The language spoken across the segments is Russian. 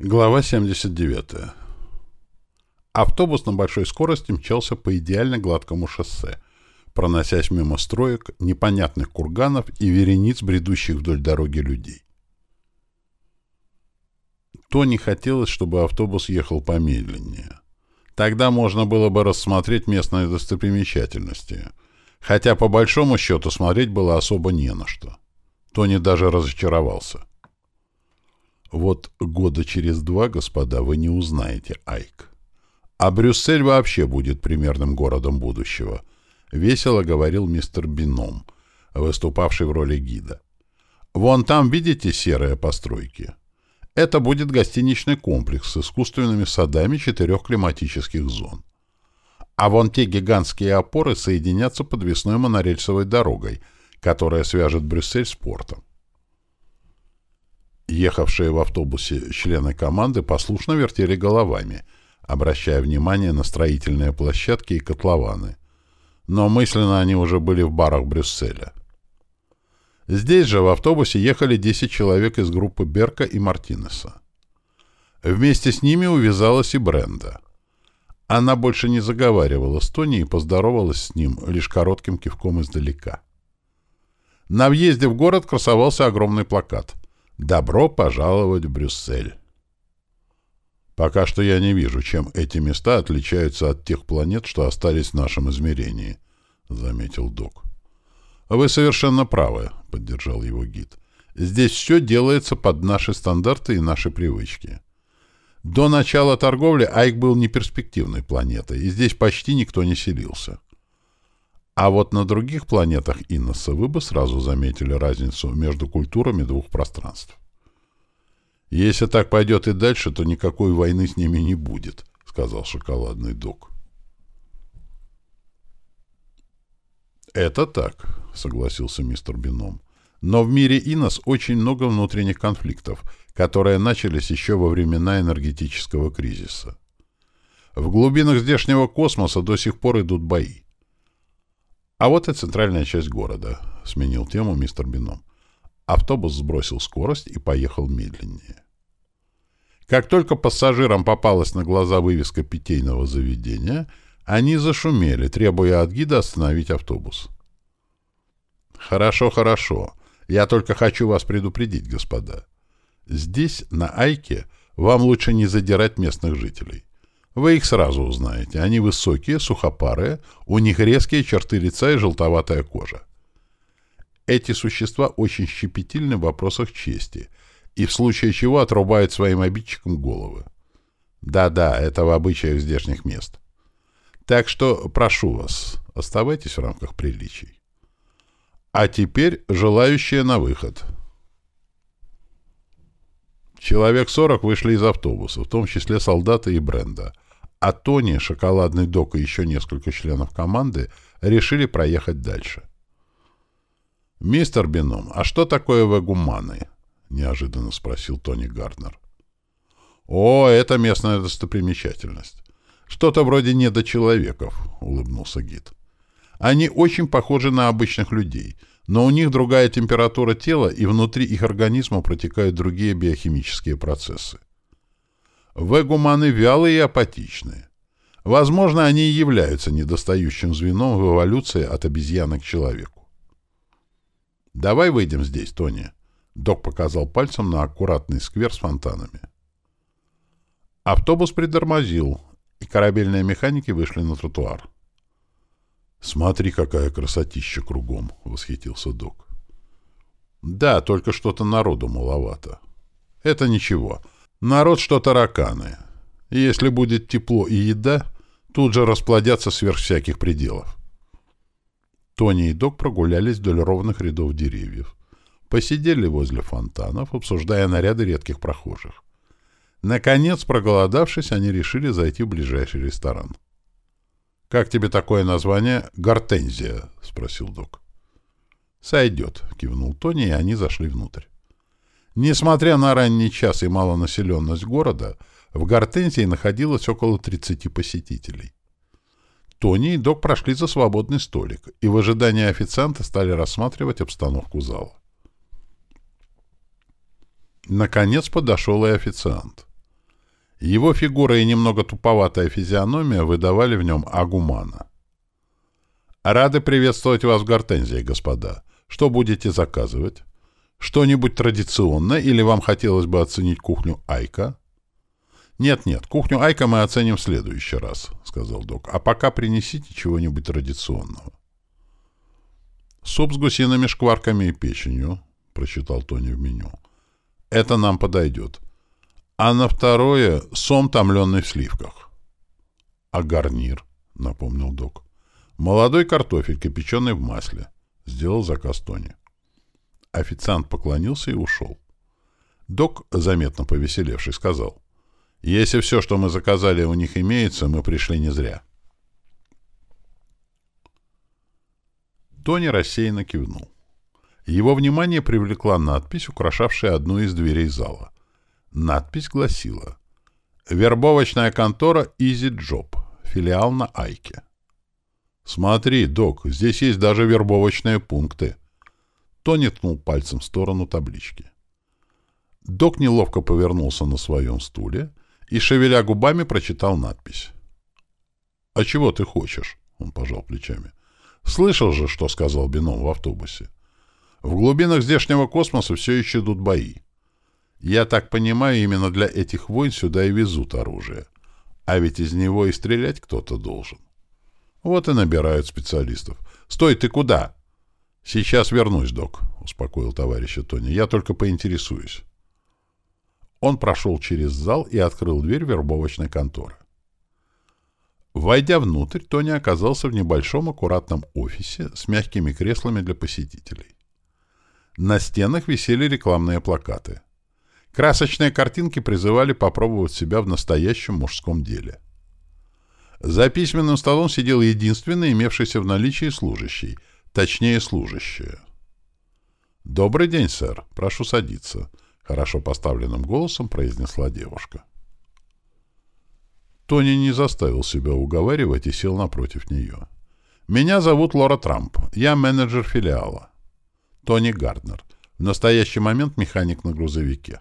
Глава 79. Автобус на большой скорости мчался по идеально гладкому шоссе, проносясь мимо строек, непонятных курганов и верениц бредущих вдоль дороги людей. То не хотелось, чтобы автобус ехал помедленнее. Тогда можно было бы рассмотреть местные достопримечательности, хотя по большому счету смотреть было особо не на что. Тони даже разочаровался. Вот года через два, господа, вы не узнаете Айк. А Брюссель вообще будет примерным городом будущего, — весело говорил мистер Бином, выступавший в роли гида. Вон там, видите, серые постройки? Это будет гостиничный комплекс с искусственными садами четырех климатических зон. А вон те гигантские опоры соединятся подвесной монорельсовой дорогой, которая свяжет Брюссель с портом. Ехавшие в автобусе члены команды послушно вертели головами, обращая внимание на строительные площадки и котлованы. Но мысленно они уже были в барах Брюсселя. Здесь же в автобусе ехали 10 человек из группы Берка и Мартинеса. Вместе с ними увязалась и Бренда. Она больше не заговаривала с Тони и поздоровалась с ним лишь коротким кивком издалека. На въезде в город красовался огромный плакат — Добро пожаловать в Брюссель. Пока что я не вижу, чем эти места отличаются от тех планет, что остались в нашем измерении, — заметил док. — Вы совершенно правы, — поддержал его гид. — Здесь все делается под наши стандарты и наши привычки. До начала торговли Айк был неперспективной планетой, и здесь почти никто не селился. А вот на других планетах Инноса вы бы сразу заметили разницу между культурами двух пространств. «Если так пойдет и дальше, то никакой войны с ними не будет», — сказал шоколадный док. «Это так», — согласился мистер Бином. «Но в мире Инос очень много внутренних конфликтов, которые начались еще во времена энергетического кризиса. В глубинах здешнего космоса до сих пор идут бои. А вот и центральная часть города, — сменил тему мистер Бином. Автобус сбросил скорость и поехал медленнее. Как только пассажирам попалась на глаза вывеска питейного заведения, они зашумели, требуя от гида остановить автобус. «Хорошо, хорошо. Я только хочу вас предупредить, господа. Здесь, на Айке, вам лучше не задирать местных жителей. Вы их сразу узнаете. Они высокие, сухопарые, у них резкие черты лица и желтоватая кожа. Эти существа очень щепетильны в вопросах чести и в случае чего отрубают своим обидчикам головы. Да-да, это в обычаях здешних мест. Так что прошу вас, оставайтесь в рамках приличий. А теперь желающие на выход. Человек сорок вышли из автобуса, в том числе солдаты и Бренда — а Тони, шоколадный док и еще несколько членов команды решили проехать дальше. «Мистер Бином, а что такое вегуманы?» — неожиданно спросил Тони Гарднер. «О, это местная достопримечательность. Что-то вроде недочеловеков», — улыбнулся гид. «Они очень похожи на обычных людей, но у них другая температура тела, и внутри их организма протекают другие биохимические процессы. Вегуманы вялые и апатичные. Возможно, они и являются недостающим звеном в эволюции от обезьяны к человеку. «Давай выйдем здесь, Тони», — док показал пальцем на аккуратный сквер с фонтанами. Автобус притормозил, и корабельные механики вышли на тротуар. «Смотри, какая красотища кругом!» — восхитился док. «Да, только что-то народу маловато. Это ничего». Народ что тараканы. если будет тепло и еда, тут же расплодятся сверх всяких пределов. Тони и Док прогулялись вдоль ровных рядов деревьев. Посидели возле фонтанов, обсуждая наряды редких прохожих. Наконец, проголодавшись, они решили зайти в ближайший ресторан. «Как тебе такое название? Гортензия?» — спросил док. «Сойдет», — кивнул Тони, и они зашли внутрь. Несмотря на ранний час и малонаселенность города, в Гортензии находилось около 30 посетителей. Тони и Док прошли за свободный столик и в ожидании официанта стали рассматривать обстановку зала. Наконец подошел и официант. Его фигура и немного туповатая физиономия выдавали в нем агумана. «Рады приветствовать вас в Гортензии, господа. Что будете заказывать? Что-нибудь традиционное или вам хотелось бы оценить кухню Айка?» «Нет-нет, кухню Айка мы оценим в следующий раз», — сказал док. «А пока принесите чего-нибудь традиционного». «Суп с гусиными шкварками и печенью», — прочитал Тони в меню. «Это нам подойдет. А на второе — сом, томленный в сливках». «А гарнир?» — напомнил док. «Молодой картофель, кипяченый в масле», — сделал заказ Тони. Официант поклонился и ушел. Док, заметно повеселевший, сказал — если все, что мы заказали, у них имеется, мы пришли не зря. Тони рассеянно кивнул. Его внимание привлекла надпись, украшавшая одну из дверей зала. Надпись гласила «Вербовочная контора Easy Job, филиал на Айке». «Смотри, док, здесь есть даже вербовочные пункты». Тони ткнул пальцем в сторону таблички. Док неловко повернулся на своем стуле и, шевеля губами, прочитал надпись. «А чего ты хочешь?» — он пожал плечами. «Слышал же, что сказал Бином в автобусе. В глубинах здешнего космоса все еще идут бои. Я так понимаю, именно для этих войн сюда и везут оружие. А ведь из него и стрелять кто-то должен. Вот и набирают специалистов. «Стой, ты куда?» «Сейчас вернусь, док», — успокоил товарища Тони. «Я только поинтересуюсь». Он прошел через зал и открыл дверь вербовочной конторы. Войдя внутрь, Тони оказался в небольшом аккуратном офисе с мягкими креслами для посетителей. На стенах висели рекламные плакаты. Красочные картинки призывали попробовать себя в настоящем мужском деле. За письменным столом сидел единственный имевшийся в наличии служащий, точнее служащая. «Добрый день, сэр. Прошу садиться», Хорошо поставленным голосом произнесла девушка. Тони не заставил себя уговаривать и сел напротив нее. «Меня зовут Лора Трамп. Я менеджер филиала. Тони Гарднер. В настоящий момент механик на грузовике.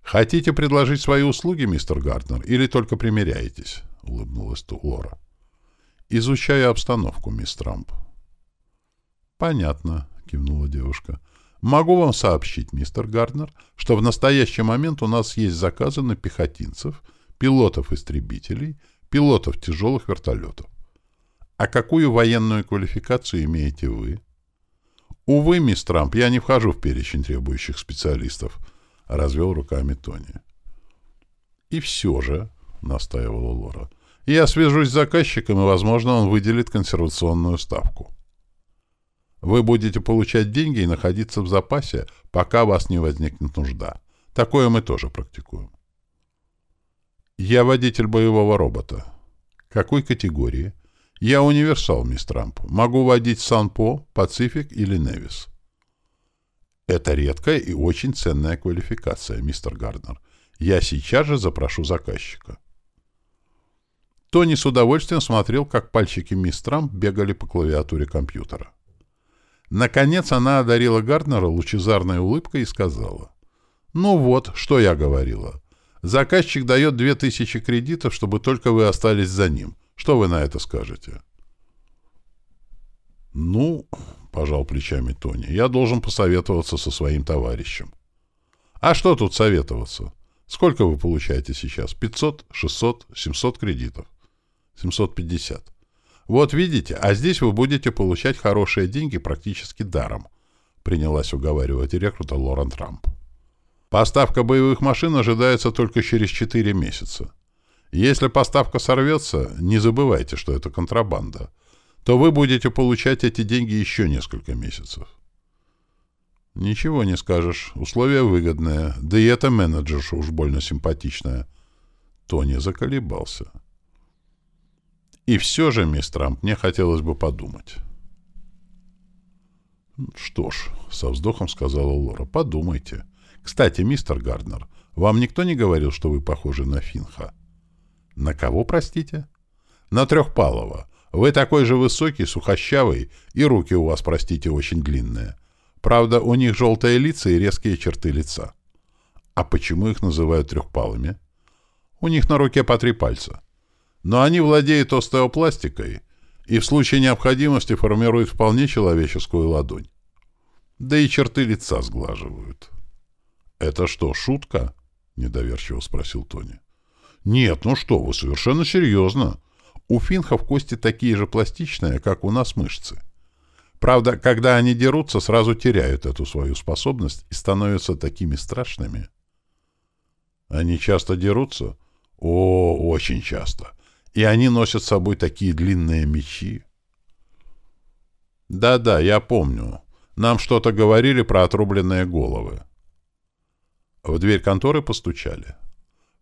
Хотите предложить свои услуги, мистер Гарднер, или только примеряетесь?» — улыбнулась Лора. «Изучаю обстановку, мисс Трамп». «Понятно», — кивнула девушка. Могу вам сообщить, мистер Гарднер, что в настоящий момент у нас есть заказы на пехотинцев, пилотов-истребителей, пилотов тяжелых вертолетов. А какую военную квалификацию имеете вы? Увы, мисс Трамп, я не вхожу в перечень требующих специалистов, — развел руками Тони. И все же, — настаивала Лора, — я свяжусь с заказчиком, и, возможно, он выделит консервационную ставку. Вы будете получать деньги и находиться в запасе, пока вас не возникнет нужда. Такое мы тоже практикуем. Я водитель боевого робота. Какой категории? Я универсал, мисс Трамп. Могу водить Санпо, Пацифик или Невис. Это редкая и очень ценная квалификация, мистер Гарднер. Я сейчас же запрошу заказчика. Тони с удовольствием смотрел, как пальчики мисс Трамп бегали по клавиатуре компьютера. Наконец она одарила Гарднера лучезарной улыбкой и сказала. «Ну вот, что я говорила. Заказчик дает две тысячи кредитов, чтобы только вы остались за ним. Что вы на это скажете?» «Ну, — пожал плечами Тони, — я должен посоветоваться со своим товарищем». «А что тут советоваться? Сколько вы получаете сейчас? Пятьсот, шестьсот, семьсот кредитов?» «Семьсот пятьдесят. «Вот видите, а здесь вы будете получать хорошие деньги практически даром», принялась уговаривать рекрута Лорен Трамп. «Поставка боевых машин ожидается только через 4 месяца. Если поставка сорвется, не забывайте, что это контрабанда, то вы будете получать эти деньги еще несколько месяцев». «Ничего не скажешь. Условия выгодные. Да и эта менеджерша уж больно симпатичная». Тони заколебался. И все же, мисс Трамп, мне хотелось бы подумать. «Что ж», — со вздохом сказала Лора, — «подумайте. Кстати, мистер Гарднер, вам никто не говорил, что вы похожи на Финха?» «На кого, простите?» «На Трехпалова. Вы такой же высокий, сухощавый, и руки у вас, простите, очень длинные. Правда, у них желтые лица и резкие черты лица». «А почему их называют трехпалыми?» У них на руке по три пальца. Но они владеют остеопластикой и в случае необходимости формируют вполне человеческую ладонь. Да и черты лица сглаживают. «Это что, шутка?» — недоверчиво спросил Тони. «Нет, ну что вы, совершенно серьезно. У финхов кости такие же пластичные, как у нас мышцы. Правда, когда они дерутся, сразу теряют эту свою способность и становятся такими страшными». «Они часто дерутся?» «О, очень часто. И они носят с собой такие длинные мечи». «Да-да, я помню. Нам что-то говорили про отрубленные головы». В дверь конторы постучали.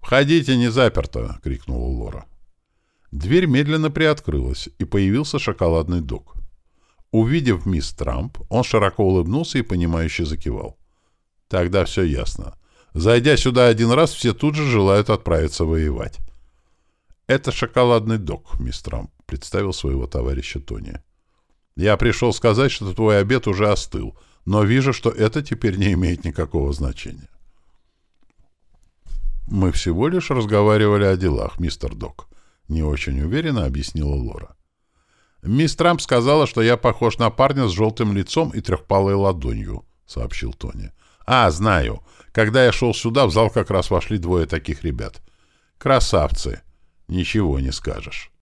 «Входите, не заперто!» — крикнула Лора. Дверь медленно приоткрылась, и появился шоколадный док. Увидев мисс Трамп, он широко улыбнулся и понимающе закивал. «Тогда все ясно. Зайдя сюда один раз, все тут же желают отправиться воевать». «Это шоколадный док, мисс Трамп», — представил своего товарища Тони. «Я пришел сказать, что твой обед уже остыл, но вижу, что это теперь не имеет никакого значения». «Мы всего лишь разговаривали о делах, мистер Док», — не очень уверенно объяснила Лора. «Мисс Трамп сказала, что я похож на парня с желтым лицом и трехпалой ладонью», — сообщил Тони. «А, знаю. Когда я шел сюда, в зал как раз вошли двое таких ребят. Красавцы. Ничего не скажешь».